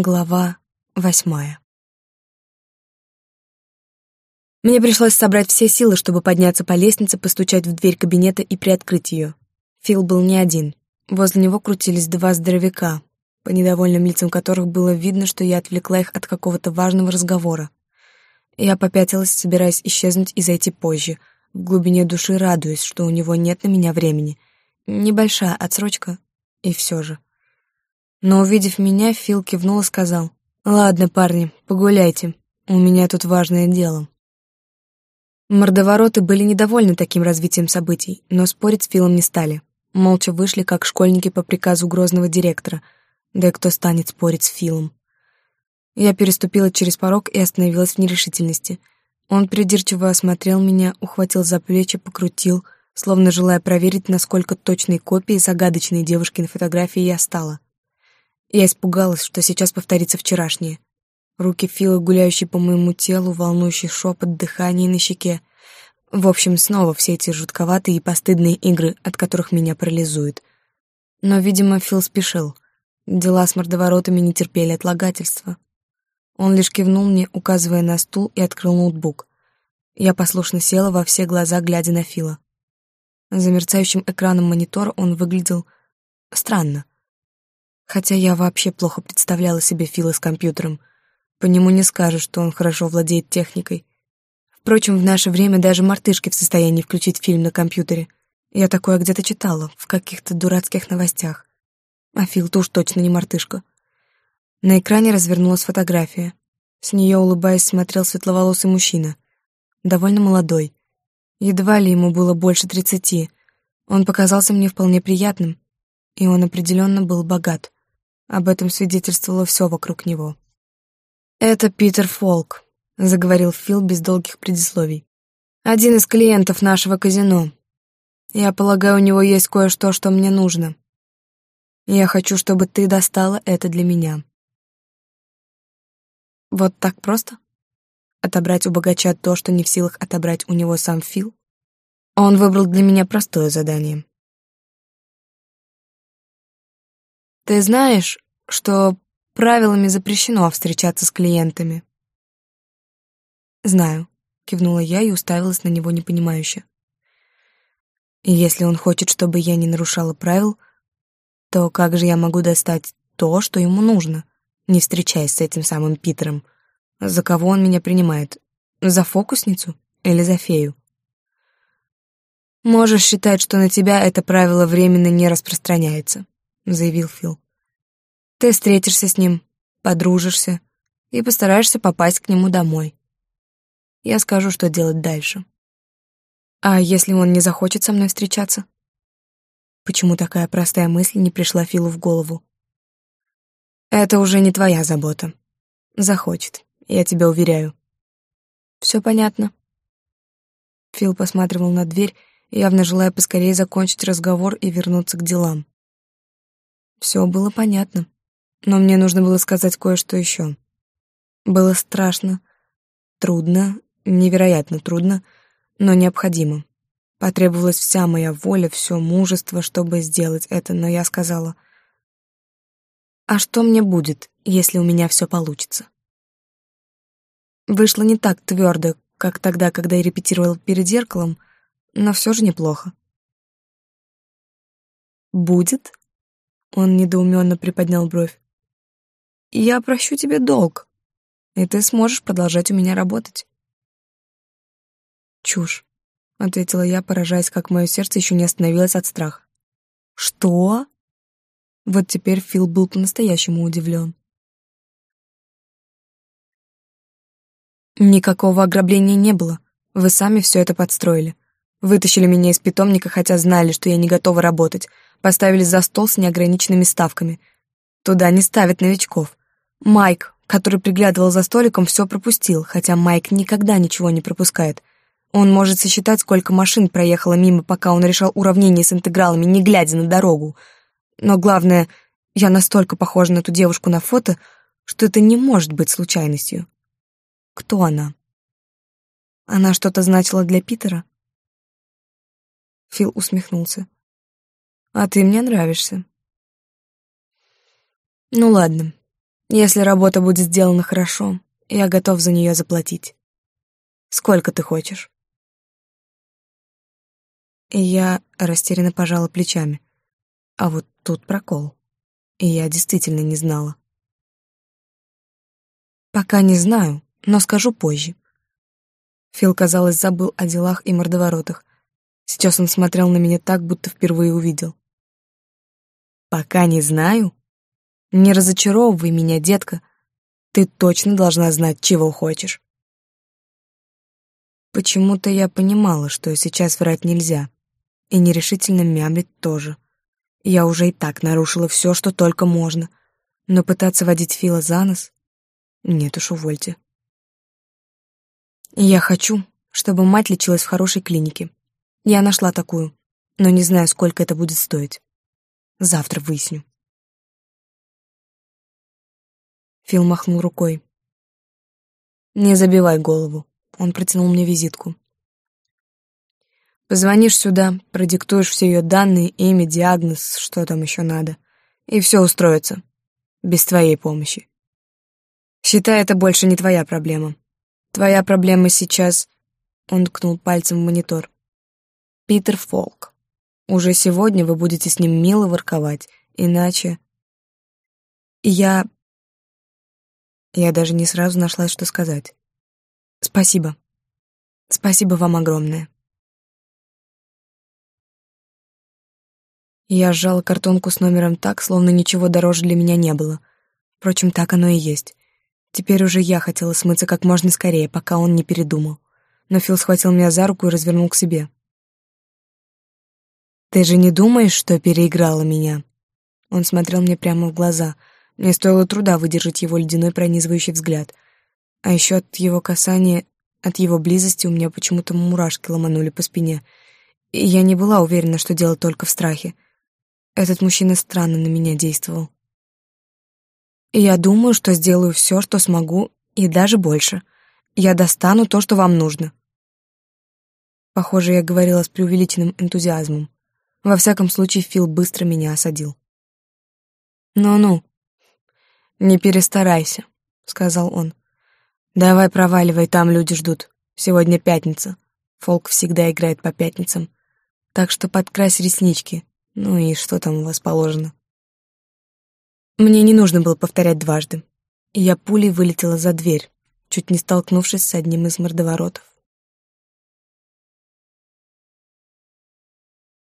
Глава восьмая Мне пришлось собрать все силы, чтобы подняться по лестнице, постучать в дверь кабинета и приоткрыть ее. Фил был не один. Возле него крутились два здоровяка, по недовольным лицам которых было видно, что я отвлекла их от какого-то важного разговора. Я попятилась, собираясь исчезнуть и зайти позже, в глубине души радуясь, что у него нет на меня времени. Небольшая отсрочка, и все же. Но, увидев меня, Фил кивнул и сказал, «Ладно, парни, погуляйте, у меня тут важное дело». Мордовороты были недовольны таким развитием событий, но спорить с Филом не стали. Молча вышли, как школьники по приказу грозного директора. Да и кто станет спорить с Филом? Я переступила через порог и остановилась в нерешительности. Он придирчиво осмотрел меня, ухватил за плечи, покрутил, словно желая проверить, насколько точной копией загадочной девушки на фотографии я стала. Я испугалась, что сейчас повторится вчерашнее. Руки Фила, гуляющие по моему телу, волнующий шепот, дыхание на щеке. В общем, снова все эти жутковатые и постыдные игры, от которых меня парализует. Но, видимо, Фил спешил. Дела с мордоворотами не терпели отлагательства. Он лишь кивнул мне, указывая на стул, и открыл ноутбук. Я послушно села во все глаза, глядя на Фила. За мерцающим экраном монитора он выглядел странно хотя я вообще плохо представляла себе Фила с компьютером. По нему не скажешь, что он хорошо владеет техникой. Впрочем, в наше время даже мартышки в состоянии включить фильм на компьютере. Я такое где-то читала, в каких-то дурацких новостях. А Фил-то уж точно не мартышка. На экране развернулась фотография. С нее, улыбаясь, смотрел светловолосый мужчина. Довольно молодой. Едва ли ему было больше тридцати. Он показался мне вполне приятным, и он определенно был богат. Об этом свидетельствовало все вокруг него. «Это Питер Фолк», — заговорил Фил без долгих предисловий. «Один из клиентов нашего казино. Я полагаю, у него есть кое-что, что мне нужно. Я хочу, чтобы ты достала это для меня». Вот так просто? Отобрать у богача то, что не в силах отобрать у него сам Фил? Он выбрал для меня простое задание. Ты знаешь, что правилами запрещено встречаться с клиентами? Знаю, кивнула я и уставилась на него непонимающе. И если он хочет, чтобы я не нарушала правил, то как же я могу достать то, что ему нужно, не встречаясь с этим самым Питером? За кого он меня принимает? За фокусницу или за фею? Можешь считать, что на тебя это правило временно не распространяется, заявил Фил. Ты встретишься с ним, подружишься и постараешься попасть к нему домой. Я скажу, что делать дальше. А если он не захочет со мной встречаться? Почему такая простая мысль не пришла Филу в голову? Это уже не твоя забота. Захочет, я тебя уверяю. Все понятно. Фил посматривал на дверь, явно желая поскорее закончить разговор и вернуться к делам. Все было понятно, но мне нужно было сказать кое-что еще. Было страшно, трудно, невероятно трудно, но необходимо. Потребовалась вся моя воля, все мужество, чтобы сделать это, но я сказала, «А что мне будет, если у меня все получится?» Вышло не так твердо, как тогда, когда я репетировал перед зеркалом, но все же неплохо. «Будет?» Он недоуменно приподнял бровь. «Я прощу тебе долг, и ты сможешь продолжать у меня работать». «Чушь», — ответила я, поражаясь, как мое сердце еще не остановилось от страха. «Что?» Вот теперь Фил был по-настоящему удивлен. «Никакого ограбления не было. Вы сами все это подстроили. Вытащили меня из питомника, хотя знали, что я не готова работать. Поставили за стол с неограниченными ставками. Туда не ставят новичков. Майк, который приглядывал за столиком, все пропустил, хотя Майк никогда ничего не пропускает. Он может сосчитать, сколько машин проехало мимо, пока он решал уравнение с интегралами, не глядя на дорогу. Но главное, я настолько похожа на ту девушку на фото, что это не может быть случайностью. Кто она? Она что-то значила для Питера? Фил усмехнулся. «А ты мне нравишься». «Ну ладно, Если работа будет сделана хорошо, я готов за нее заплатить. Сколько ты хочешь?» И я растерянно пожала плечами. А вот тут прокол. И я действительно не знала. «Пока не знаю, но скажу позже». Фил, казалось, забыл о делах и мордоворотах. Сейчас он смотрел на меня так, будто впервые увидел. «Пока не знаю? Не разочаровывай меня, детка. Ты точно должна знать, чего хочешь». Почему-то я понимала, что сейчас врать нельзя, и нерешительно мямлить тоже. Я уже и так нарушила все, что только можно, но пытаться водить Фила за нос нет уж, увольте. Я хочу, чтобы мать лечилась в хорошей клинике. Я нашла такую, но не знаю, сколько это будет стоить. Завтра выясню. Фил махнул рукой. «Не забивай голову». Он протянул мне визитку. «Позвонишь сюда, продиктуешь все ее данные, имя, диагноз, что там еще надо, и все устроится. Без твоей помощи. Считай, это больше не твоя проблема. Твоя проблема сейчас...» Он ткнул пальцем в монитор. «Питер Фолк. Уже сегодня вы будете с ним мило ворковать, иначе...» «Я...» Я даже не сразу нашла, что сказать. «Спасибо. Спасибо вам огромное». Я сжала картонку с номером так, словно ничего дороже для меня не было. Впрочем, так оно и есть. Теперь уже я хотела смыться как можно скорее, пока он не передумал. Но Фил схватил меня за руку и развернул к себе. «Ты же не думаешь, что переиграла меня?» Он смотрел мне прямо в глаза. Мне стоило труда выдержать его ледяной пронизывающий взгляд. А еще от его касания, от его близости у меня почему-то мурашки ломанули по спине. И я не была уверена, что дело только в страхе. Этот мужчина странно на меня действовал. И я думаю, что сделаю все, что смогу, и даже больше. Я достану то, что вам нужно. Похоже, я говорила с преувеличенным энтузиазмом. Во всяком случае, Фил быстро меня осадил. «Ну-ну, не перестарайся», — сказал он. «Давай проваливай, там люди ждут. Сегодня пятница. Фолк всегда играет по пятницам. Так что подкрась реснички. Ну и что там у вас положено?» Мне не нужно было повторять дважды. Я пулей вылетела за дверь, чуть не столкнувшись с одним из мордоворотов.